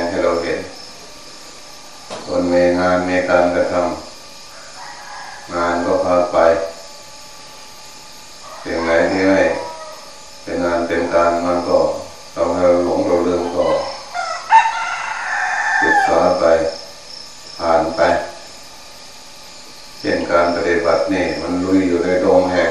งให้เราเห็น คนมีงานมีการกระทำงานก็พาไปสิ่งไหที่ไม่เป็นงานเป็นการมันก็ทำให้เราหลงเราลืมก็ศึกษาไปผ่านไปเป็นการปฏิบัตินี่มันลุยอยู่ในดงแห่ง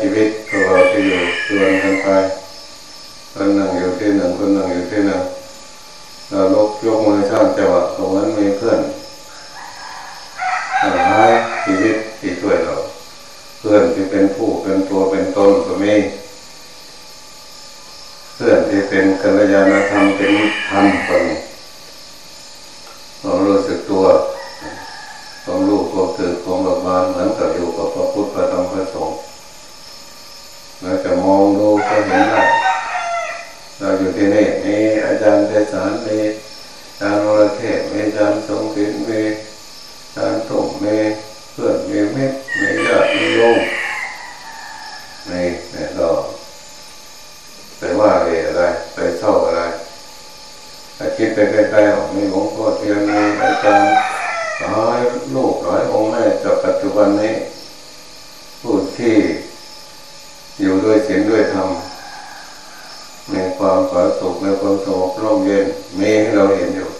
ชีวิตตัวเราจะอยู่ส่วนกันไป ความผาสุกในความสงบร่มเย็นมีให้เราเห็นอยู่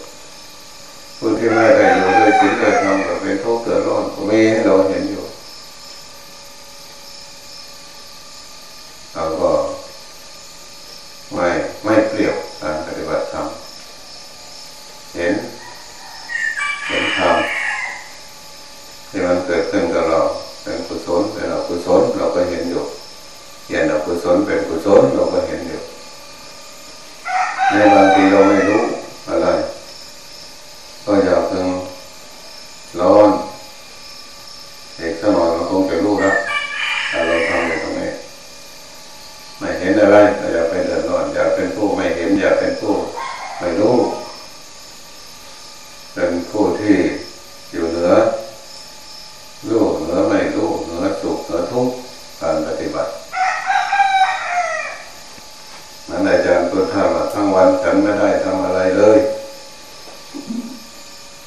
ผู้ที่ไม่ได้อยู่ด้วยสิ่งใดทำแต่เป็นทุกข์เกิดร้อนมีให้เราเห็นอยู่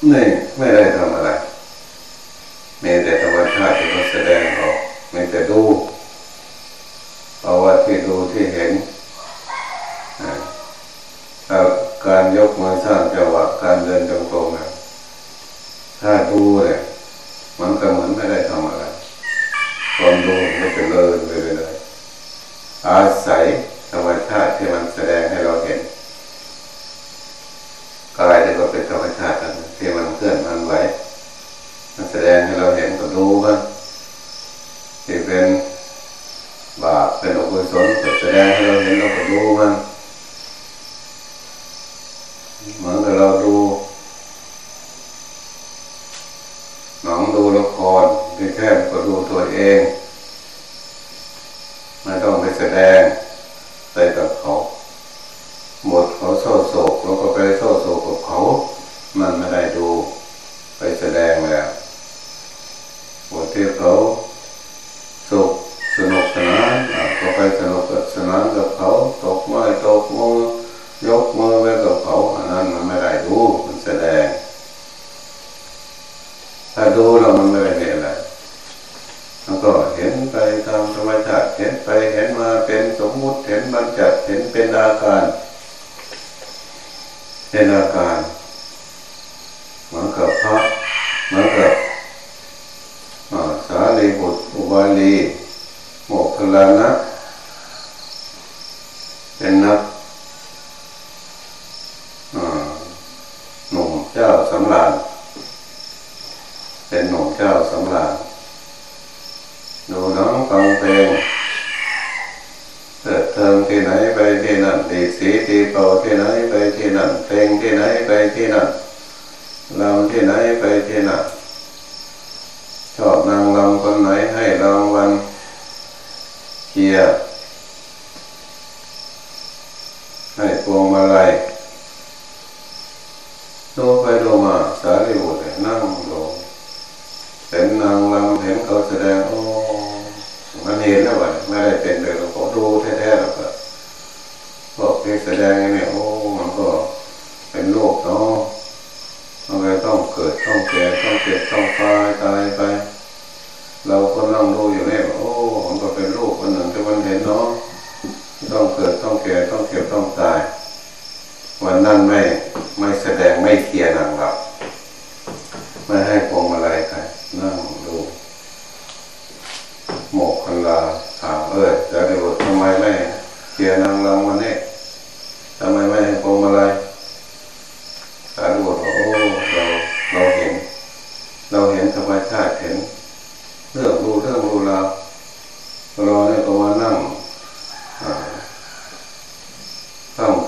那未来 mẹ! ter Yeah.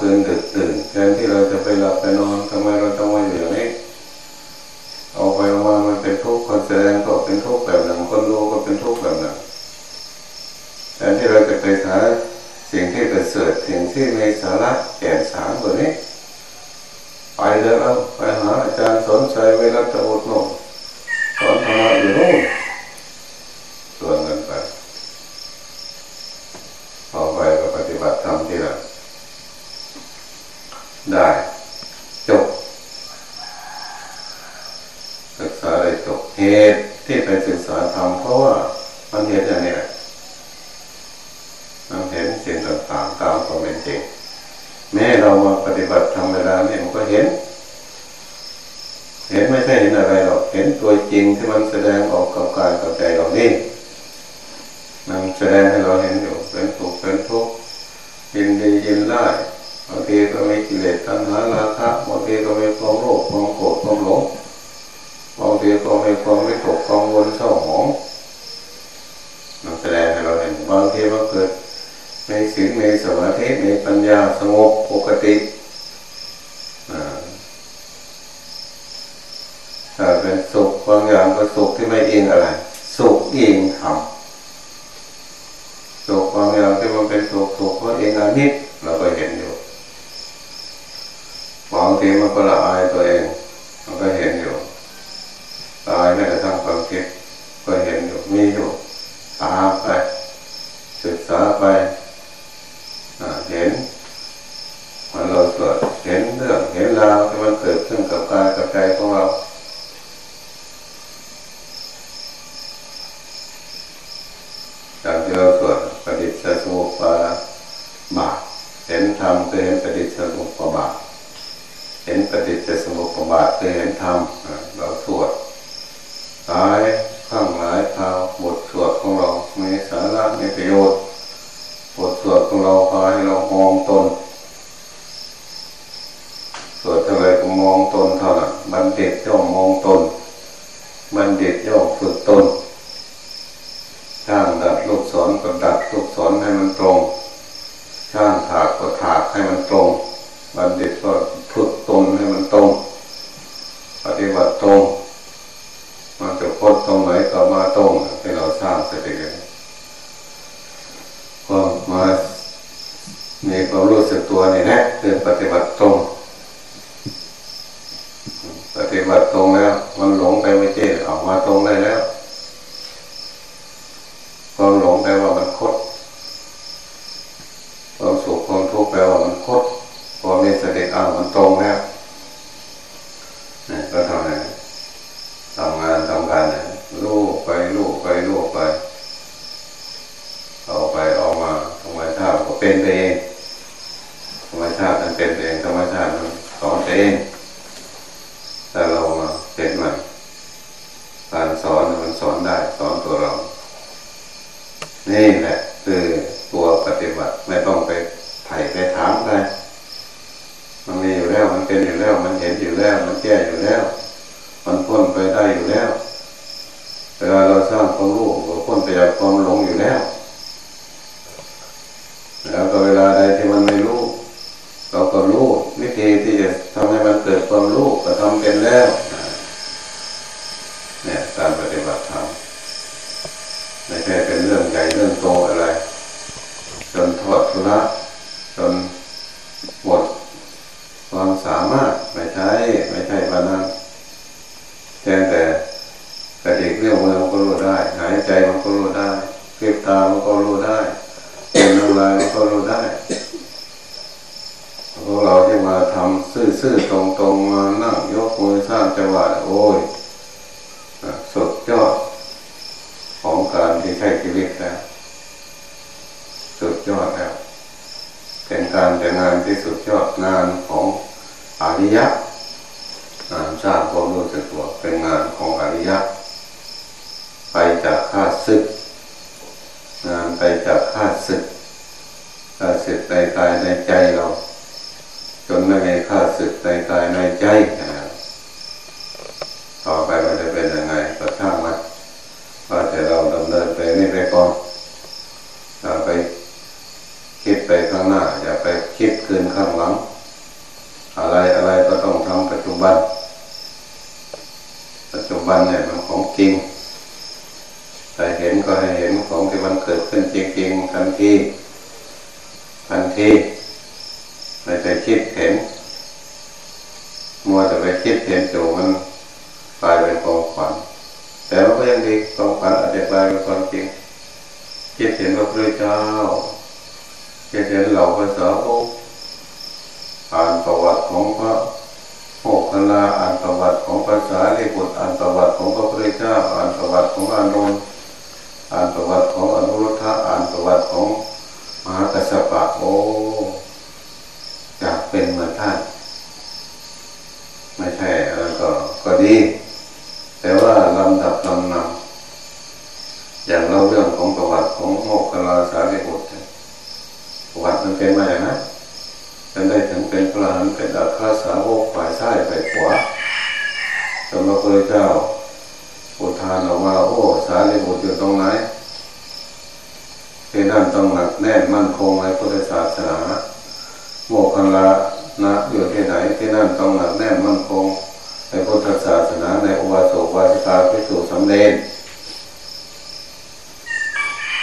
ตื่นดึกตื่นแทนที่เราจะไปหลับไปนอนทำไมเราต้องมาอยู่อย่นี้เอาไปมามันเป็นทุกข์คนแสดงก็เป็นทุกข์แบบหนึ่งคนรู้ก็เป็นทุกข์แบบหนึ่งแทนที่เราจะไปหาสิ่งที่เป็นเสื่อฐสิ่งที่มีสาระแก่สารแบบนี้ไปเลยเอาไปหาอาจารย์สนใจเวลาจะวุฒโนสอนธรรมะอยู่โน่น ก็มีความโลภความโกรธความหลงบางทีก็มีความไม่ตกความวนเศร้าหมองมันแสดงให้เราเห็นบางทีมันเกิดในสิ่งในสมาธิในปัญญาสงบปกติ เป็นเองธรรมชาติมันเป็นเองธรรมชาติมันสอนเองแต่เรามาเป็นมันการสอนมันสอนได้สอนตัวเรานี่แหละคือตัวปฏิบัติไม่ต้องไปไถ่ไปถามใครมันมีอยู่แล้วมันเป็นอยู่แล้ว มันเห็นอยู่แล้ว มันแก้อยู่แล้ว มันพ้นไปได้อยู่แล้วเวลาเราสร้างความรู้เราพ้นไปจากความหลงอยู่แล้ว แล้วก็เวลาใดที่มันไม่รู้เราก็รู้วิธีที่จะทำให้มันเกิดความรู้ก็ทำเป็นแล้วเนี่ยการปฏิบัติธรรมไม่ใช่เป็นเรื่องใหญ่เรื่องโตอะไร จนทอดทุระจนหมดความสามารถไม่ใช่ไม่ใช่ปานนั้นแค่แต่กระดิกเรื่องมือมันก็รู้ได้ หายใจมันก็รู้ได้เก็บตามันก็รู้ได้เป็นน้ำลายมันก็รู้ได้พวกเราที่มาทำ ซื่อๆตรงๆมานั่งยกมือสร้างจังหวะโอ้ยสุดยอดของการที่ใช้ชีวิตแล้วสุดยอดแล้วเป็นการแต่งานที่สุดยอดงานของอริยะงานสร้างความรู้สึกตัวเป็นงานของอริยะ ไปจากข้าศึก งานไปจากข้าศึกข้าศึกในกายในใจเรา ไม่มีข้าศึกในกายในใจต่อไปมันจะเป็นยังไงก็ช่างมันว่าแต่เราดำเนินไปนี่ไปก่อนอย่าไปคิดไปข้างหน้า อย่าไปคิดคืนข้างหลัง อะไรอะไรก็ต้องทำปัจจุบัน ปัจจุบันเนี่ยมันของจริงแต่เห็นก็ให้เห็นของที่มันเกิดขึ้นจริงๆทันทีทันที คิดเห็น มัวแต่ไปคิดเห็นจู่มันกลายเป็นความฝัน แต่ว่าก็ยังดีความฝันอาจจะกลายเป็นความจริง คิดเห็นพระพุทธเจ้าคิดเห็นเหล่าภาษาโออ่านประวัติของพระโมกขลาอ่านประวัติของภาษาลิบุตรอ่านประวัติของพระพุทธเจ้าอ่านประวัติของอานนท์อ่านประวัติของอนุรุทธะอ่านประวัติของมหากัสสปะโอ ท่านไม่ใช่แล้วก็ก็ดี แต่ว่าลำดับลำนำอย่างเราเรื่องของประวัติของโมกขลาสารีบุตรประวัติมันเป็นมาอย่างนั้นจนได้ถึงเป็นพระหันเป็นอัครสาวกฝ่ายซ้ายฝ่ายขวาจนพระพุทธเจ้าอุทานออกมาโอ้สารีบุตรอยู่ตรงไหนที่นั่นต้องหนักแน่นมั่นคงในพุทธศาสนาโมกขลา นะอยู่ที่ไหนที่นั่นต้องหนักแน่นมั่นคง ในพุทธศาสนาในอวาสุวาสิกาพิสูจสำเร็จ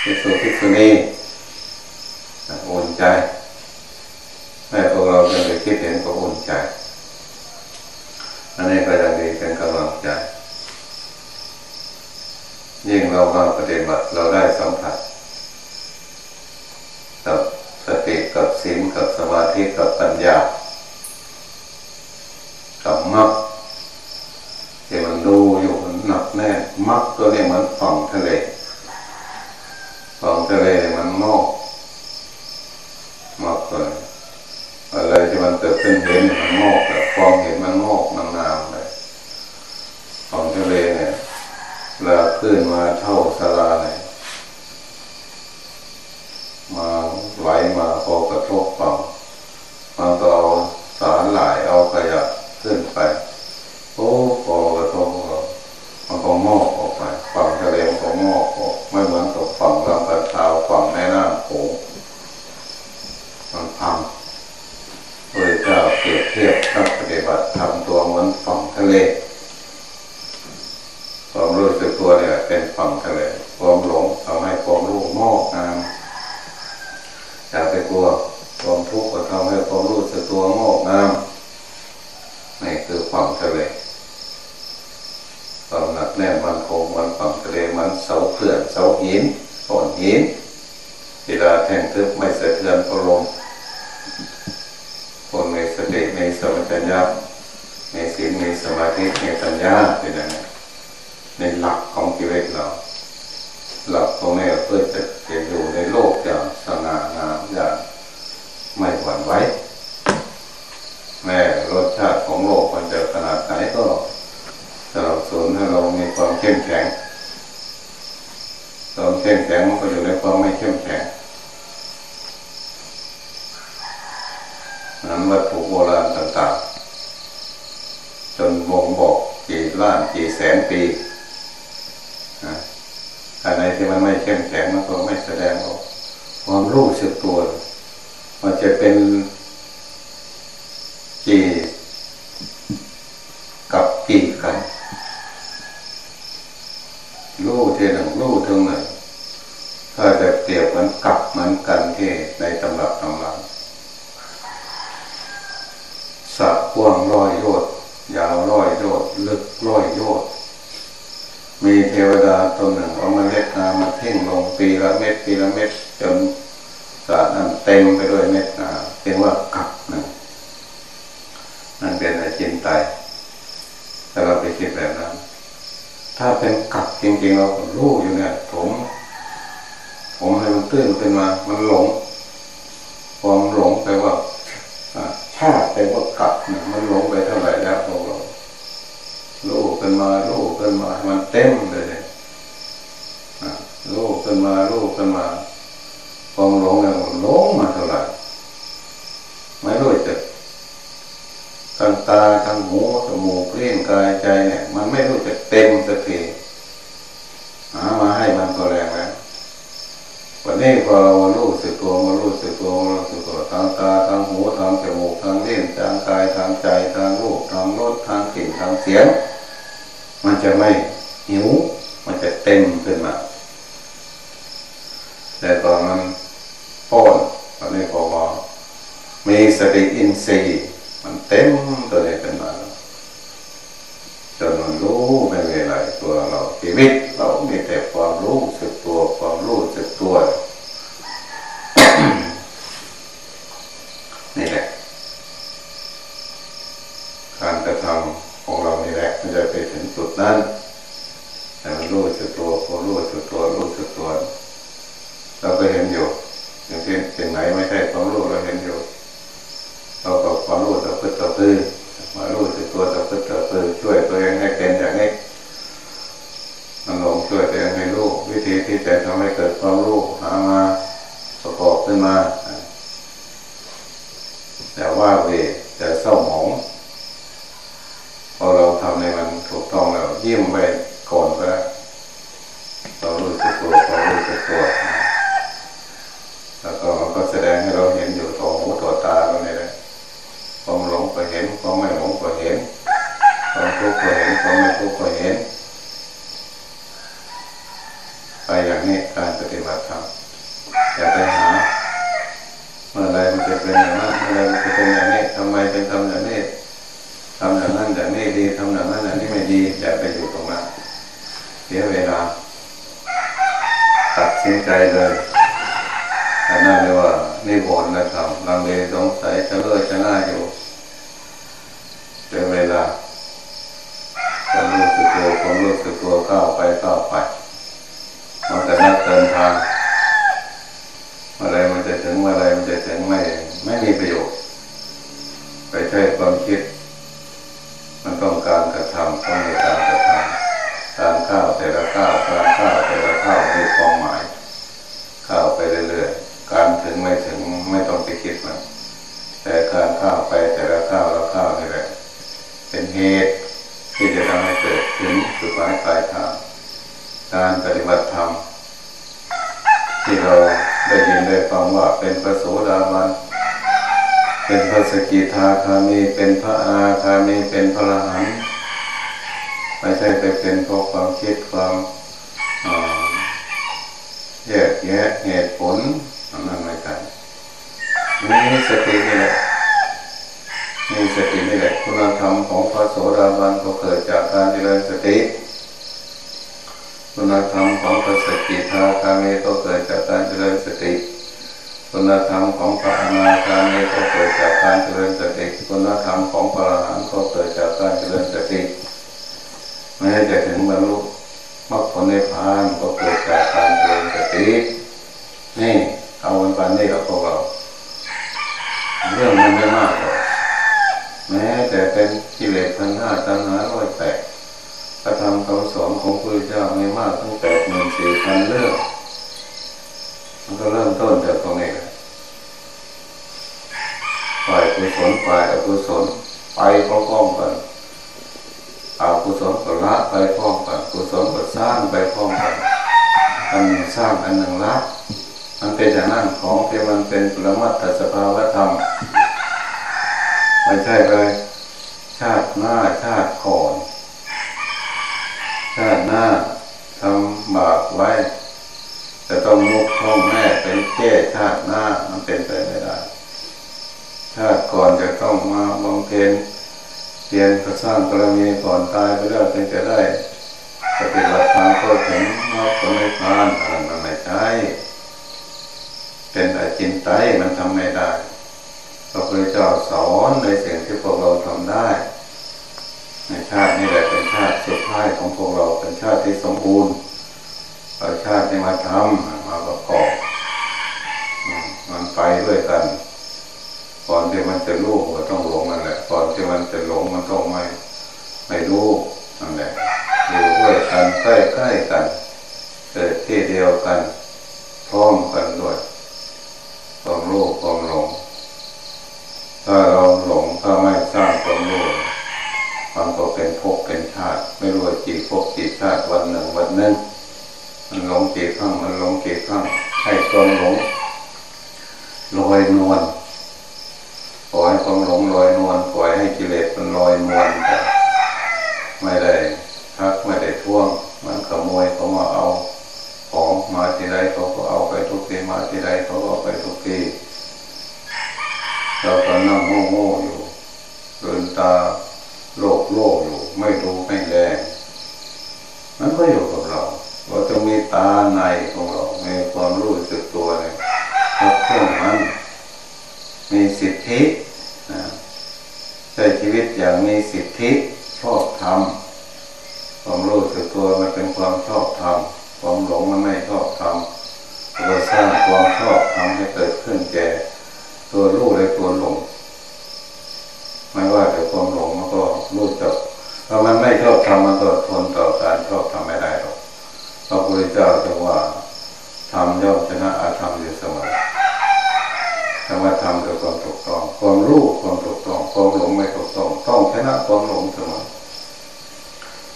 พิสูจพิสุนี นั้นวัตถุโบราณต่างๆ จนวงบอกกี่ล้านกี่แสนปีอะไรที่มันไม่เข้มแข็งมันก็ไม่แสดงออกความรู้สึกตัว มันจะเป็นับมันหลงไปเท่าไหร่แล้วของเราลูกกันมาลูกกันมา มันเต็มเลยลูกกันมาลูกกันมาความหลงเนี่ยหลงมาเท่าไหร่ไม่รู้จักทางตาทางหูจมูกเลี้ยงกายใจเนี่ย มันไม่รู้จักเต็มสักทีหามาให้มันก็แรงแล้ววันนี้พอมารู้สึกตัวมารู้สึกตัวเร ทางตาทางหูทางจมูกทางเล่นทางกายทางใจทางรูปทางรสทางกลิ่นทางเสียง มันจะไม่หิว มันจะเต็มขึ้นมา แต่ตอนนั้นป้อนตอนนี้กว่ามีสติอินทรีย์มันเต็มตัวเลยขึ้นมาจนมันรู้ไม่มีอะไรตัวเราชีวิตเรามีแต่ความรู้ส สุดนั้นแต่มันรู้จุดตัวพอรู้จุดตัวรู้จุดตัวเราไปเห็นอยู่ ตัดสินใจเลยอันนั้นเรียกว่านิวรณ์นะครับลังเลสงสัยจะเลิกจะน่าอยู่เสียเวลาความรู้สึกตัวความรู้สึกตัวก้าวไปก้าวไปมันจะนักเดินทางเมื่อไรมันจะถึงเมื่อไรมันจะถึงไม่ไม่มีประโยชน์ ไปใช้ความคิด มันต้องการกระทำต้องมีการกระทำการก้าวแต่ละก้าวการก้าวแต่ละก้าวมีความหมาย ก้าวไปเรื่อยๆ การถึงไม่ถึงไม่ต้องไปคิดมันแต่การก้าวไปแต่ละก้าวละก้าวนี่แหละเป็นเหตุที่จะทำให้เกิดถึงสุดหมายปลายทางการปฏิบัติธรรมที่เราได้ยินได้ฟังว่าเป็นพระโสดาบันเป็นพระสกิทาคามีเป็นพระอาคามีเป็นพระอรหันต์ไม่ใช่ไปเป็นเพราะความคิดความ แยะเหตุผลนั่นไม่ใช่นี่สตินี่แหละนี่สตินี่แหละคุณธรรมของพระโสดาบันก็เกิดจากการเจริญสติคุณธรรมของพระสกิทาคามีก็เกิดจากการเจริญสติคุณธรรมของพระอนาคามีก็เกิดจากการเจริญสติคุณธรรมของพระอรหันต์ก็เกิดจากการเจริญสติแม้จะถึงบรรลุ มรรคผลในพานก็เกิดจากการเจริญสตินี่เอาวันปันนี้กับพวกเราเรื่องมันไม่มากหรอกแม้แต่เป็นกิเลสพันห้าตัณหาร้อยแปดพระธรรมคำสอนของพระเจ้าไม่มากตั้งแต่หมื่นสี่พันเรื่องมันก็เริ่มต้นจากตรงนี้ฝ่ายกุศลฝ่ายอกุศลไปพร้อมๆกัน เอากุศลก็ละไปพร้อมกันกุศลก็สร้างไปพร้อมกันอันหนึ่งสร้างอันหนึ่งละมันเป็นอย่างนั้นของที่มันเป็นปรมัตถสภาวธรรมไม่ใช่เลย ชาติหน้าชาติก่อน ชาติหน้าทำบาปไว้จะต้องมุกท้องแม่เป็นแก้ชาติหน้ามันเป็นไปไม่ได้ ชาติก่อนจะต้องมาบำเพ็ญ เรียนกระสร้างกรณีก่อนตายไปแล้วจึงจะได้ปฏิบัติธรรมก็ถึงมรรคผลนิพพานอะไรมันไม่ใช่เป็นอจินไตมันทำไม่ได้พระพุทธเจ้าสอนในสิ่งที่พวกเราทำได้ ในชาตินี้แหละเป็นชาติสุดท้ายของพวกเราเป็นชาติที่สมบูรณ์เอาชาติที่มาทำมาประกอบมันไปด้วยกัน ก่อนที่มันจะรู้ก็ต้องหลงนั่นแหละก่อนที่มันจะหลงมันต้องไม่ไม่รู้นั่นแหละอยู่ด้วยกันใกล้ใกล้กันเกิดที่เดียวกันพร้อมกันด้วยความรู้ความหลงถ้าเราหลงถ้าไม่สร้างความรู้มันก็เป็นภพเป็นชาติ ไม่รู้กี่ภพกี่ชาติวันหนึ่งวันหนึ่งมันหลงกี่ครั้งมันหลงกี่ครั้งให้ความหลงลอยนวลปล่อยความหลงลอยนวลปล่อยให้กิเลสมันลอยนวลไปไม่ได้ทักไม่ได้ท่วง มันขโมยเขามาเอาของมาที่ใดเขาก็เอาไปทุกทีมาที่ใดเขาก็เอาไปทุกทีเราก็นั่งโง่ๆอยู่เดินตาโลกโลกอยู่ ไม่ดูไม่แลมันก็อยู่กับเราเราจะมีตาในของเรามีความรู้สึกตัวเนี่ยครบถ้วนมันมีสิทธินะใช้ชีวิตอย่างมีสิทธิชอบทำความรู้สึกตัวมันเป็นความชอบทำความหลงมันไม่ชอบทำเราสร้างความชอบทำให้เกิดขึ้นแก่ตัวรู้และตัวหลงไม่ว่าแต่ความหลงมันก็รู้จักถ้ามันไม่ชอบทำมันก็ทนต่อการชอบทำไม่ได้หรอก พระพุทธเจ้าจะว่าทำย่อมชนะอาธรรมอยู่เสมอธรรมะทำด้วยความถูกต้อง ความรู้ความถูกต้อง ความหลงไม่ถูกต้อง ต้องชนะความหลงเสมอ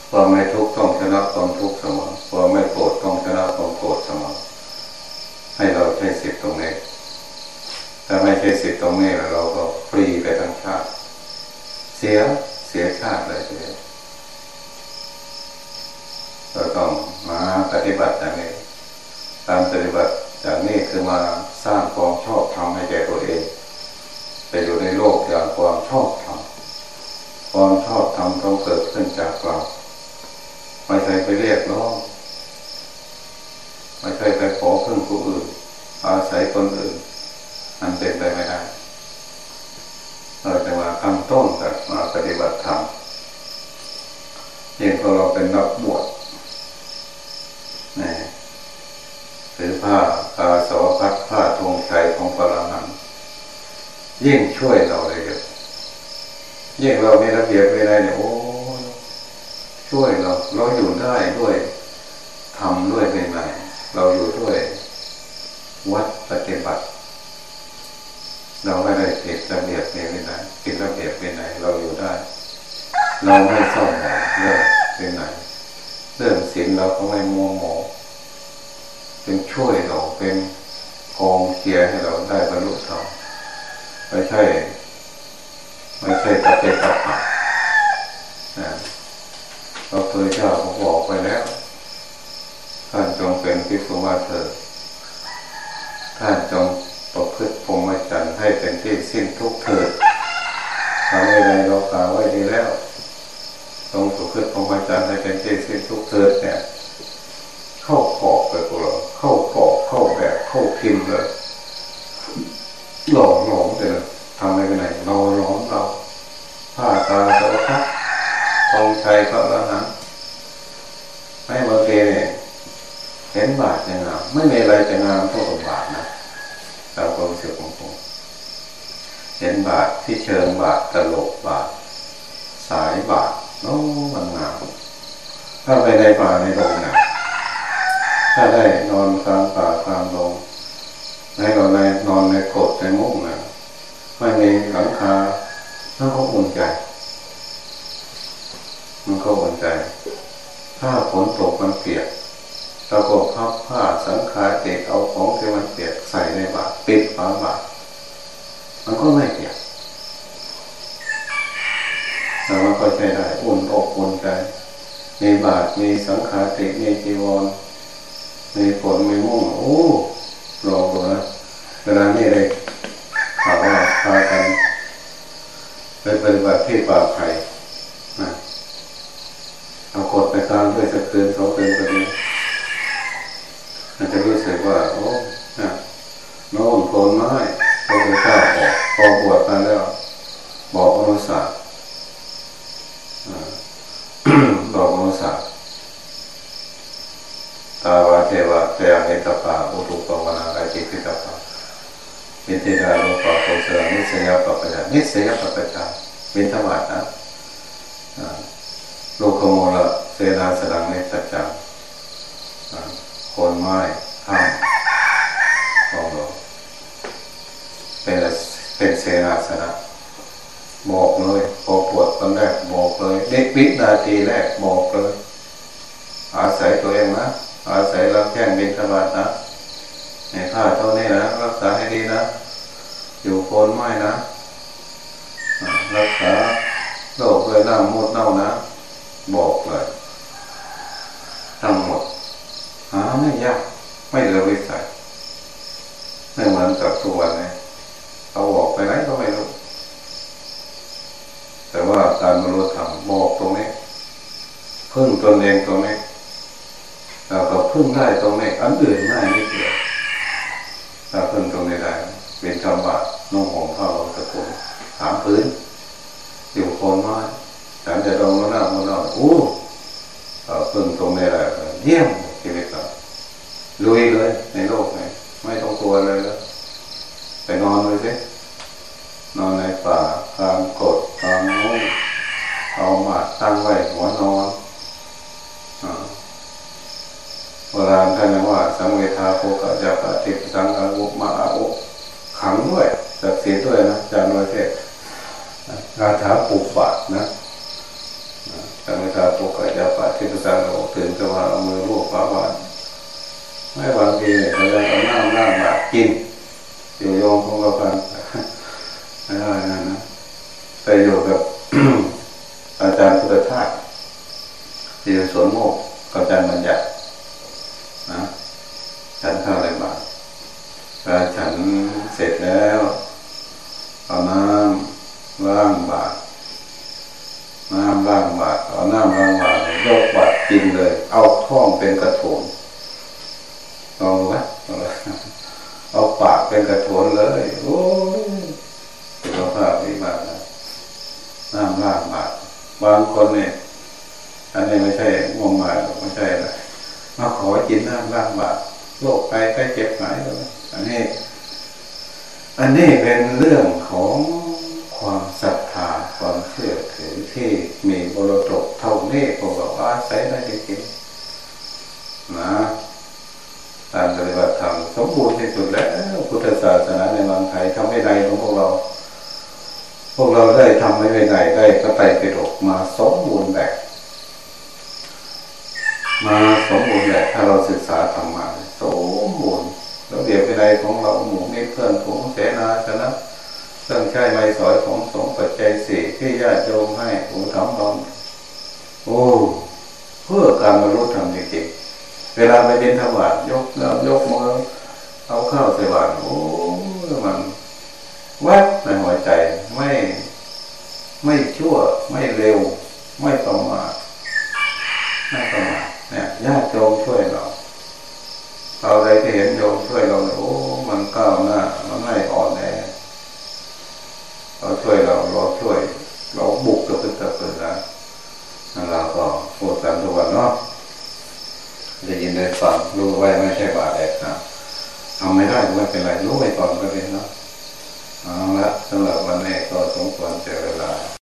ความไม่ทุกข์ต้องชนะความทุกข์เสมอความไม่โกรธต้องชนะความโกรธเสมอให้เราใช้สิทธิ์ตรงนี้ถ้าไม่ใช้สิทธิ์ตรงนี้เราก็ฟรีไปทั้งชาติ เสียเสียชาติเลยเสีย เราต้องมาปฏิบัติอย่างนี้การปฏิบัติอย่างนี้คือมาสร้างความชอบธรรมให้แก่ตัวเองไปอยู่ในโลกอย่างความชอบธรรมความชอบธรรมต้องเกิดขึ้นจากเราไม่ใช่ไปเรียกร้องไม่ใช่ไปขอพึ่งผู้อื่นอาศัยคนอื่นมันเป็นไปไม่ได้เราจะมาตั้งต้นกับมาปฏิบัติธรรมยิ่งพอเราเป็นนักบวชนี่ ถือผ้ากาสาวพัดผ้าธงชัยของพระนันยิ่งช่วยเราเลยเยิ่งเรามีระเบียบวินัยเนี่ยโอ้ช่วยเราเราอยู่ได้ด้วยทำด้วยเป็นไงเราอยู่ด้วย วัดปฏิบัติ เราไม่ได้ผิดระเบียบในวินัยผิดระเบียบวินัยเราอยู่ได้ เราไม่เศร้าหมองเรื่องวินัยเรื่องศีลเราก็ไม่มัวหมอง ป็นช่วยเราเป็นกองเคียร์ให้เราได้บรรลุธรรมไม่ใช่ ไม่ใช่ตะเกียบตะหักนะเราเคยเจ้าบอกไปแล้ว ท่านจงเป็นพิสุมาเถิดท่านจงประพฤติพรหมจรรย์ให้เป็นที่สิ้นทุกเถิดทำอะไรเรากล่าวไว้ดีแล้วจงประพฤติพรหมจรรย์ให้เป็นที่สิ้นทุกเถิดเนี่ย เข้าขอบเลยพวกเราเข้าขอบเข้าแบบเข้าพิมพ์เลยหลอกหลอมเลยทำอะไรไปไหนเราหลอมเราผ้าตาสารพัดทองชัยก็แล้วนะให้บางทีเนี่ยเห็นบาทยังามไม่มีอะไรจะงามเท่ากับบาทนะเราความรู้สึกของผมเห็นบาทที่เชิงบาทตลกบาทสายบาทโอ้มันงามถ้าไปในป่าในโรงนะถ้าได้นอนกลางป่ากลางลงในเราในนอนในโกดในมุ้งนะไม่มีหลังคามันก็อุ่นใจ มันก็อุ่นใจ ถ้าฝนตกมันเปียกเราก็พับผ้าสังขารเด็กเอาของที่มันเปียกใส่ในบาตรปิดฝาบาตรมันก็ไม่เปียกแต่มันก็ใช้ได้ อุ่นอกอุ่นใจ มีบาตรมีสังขารเด็กมีจีวรมีฝนมีมุ่งโอ้ลองดูนะเวลานี้เลยข่าวว่าพากันไปปฏิบัติที่ป่าไผ่นะเอา กดไปกลางด้วยสักคืนสองคืนแบบนี้มันจะรู้สึกว่า โอ้นะโน่นโคนไม้พระพุทธเจ้าบอกพอบวชมาแล้ว บอกอนุสาสบอกอนุสาสตาวาเทวะเตยหิตปาอุตุปวนาไอจิติตปาวิเทราโลปะโคสระนิสยปปะจานิสยปปะจาวินทบาทนะโลกโมละเสนาสดังเนตจังคนไม้ข้ามของเราเป็นเป็นเสนาสนะบอกเลยพอปวดตอนแรกบอกเลยเด็กวินาทีแรกบอกเลย อาศัยตัวเองนะอาศัยรับแจ้งบินทบาทนะในค่าเท่านี้นะรักษาให้ดีนะ อยู่โคนไม้นะรักษาโรคเลยน้ำมดเน่านะ บอกเลยทั้งหมด หาไม่ยากไม่เหลือวิสัยไม่เหมือนกับตัวนี้เอาออกไปไหนก็ไม่รู้แต่ว่าการบรรลุธรรมบอกตรงนี้พึ่งตนเองตรงนี้เราก็พึ่งได้ตรงนี้อันอื่นง่ายนิดเดียวถ้าพึ่งตรงนี้ได้เป็นคำบาดนุ่งห่มผ้าเราตะกุนถามพื้นอยู่คนไม้ฉันจะลงมาหน้ามาหน้าโอ้พึ่งตรงนี้ได้เยี่ยม ลุยเลย ในโลกนี้ไม่ต้องกลัวเลยแล้วไปนอนเลยสินอนในป่ากลางกดกลางมุ้งเอาหมาตั้งไว้หัวนอนโบราณท่านว่า สังเวทาโภกะจะปฏิสังอาวุมาอาวุขังด้วยศักดิ์ศรีด้วยนะจารย์วเทศคาถาปุบบาทนะสังเวทาโภกะจะปฏิสังอาวุตื่นจะว่าเอามือลูบฟ้าบาน ไม่บางทีเราจะเอาหน้าหน้าบาดกินอยู่โยงของเราพันไม่ได้นะนะไปอยู่กับอาจารย์พุทธทาสที่สวนโมกอาจารย์บัญญัตินะ ฉันข้าวในบาตรพอฉันเสร็จแล้วเอาน้ำล้างบาตรน้ำล้างบาตรเอาน้ำล้างบาตรยกบาตรกินเลย เอาท้องเป็นกระโถนลองดูไหมเอาปากเป็นกระโถนเลย โอ้ยสุขภาพดีมากนะน้ำล้างบาตรบางคนเนี่ย อันนี้ไม่ใช่งมงายหรอกไม่ใช่อะไรมาขอกินน้ำล้างบาตรโรคไปใกล้เจ็บหายเลยอันนี้ อันนี้เป็นเรื่องของความศรัทธาความเชื่อถือที่มีบรดกเท่านี้ผมบอกว่าใช้ได้จริงๆนะการปฏิบัติธรรมสมบูรณ์ที่สุดแล้วพุทธศาสนาในเมืองไทยทำให้ใดของพวกเรา พวกเราได้ทำให้ใดได้ก็ไตไปดกมาสมบูรณ์แบบ มาสมบูรณ์แบบถ้าเราศึกษาธรรมะสมบูรณ์ระเบียบวินัยของเราหมู่มิเพื่อนของเสนาชนะเครื่องใช้ไม้สอยของสงปัจจัยสี่ที่ญาติโยมให้ผมทำลองโอ้เพื่อการบรรลุธรรมจริงๆเวลาไปเดินถวายยกแล้วยกมือเอาข้าวใส่บาตรโอ้มันวัดในหัวใจ ไม่ไม่ชั่วไม่เร็ว ไม่ประมาไม่ประมาเนี่ยญาติโยมช่วยเราเราใดที่เห็นโยมช่วยเราโอ้มันก้าวหน้ามันไม่อ่อนแอเราช่วยเราเราช่วย เราบุกตัวขึ้นตัวขึ้นนะเราก็พูดตามทุกวันเนาะได้ยินได้ฟังรู้ไว้ไม่ใช่บาดแดกนะทำไม่ได้ไม่เป็นไรรู้ไว้ก่อนก็ได้เนาะ เอาละสำหรับวันนี้ก็สมควรเสียเวลา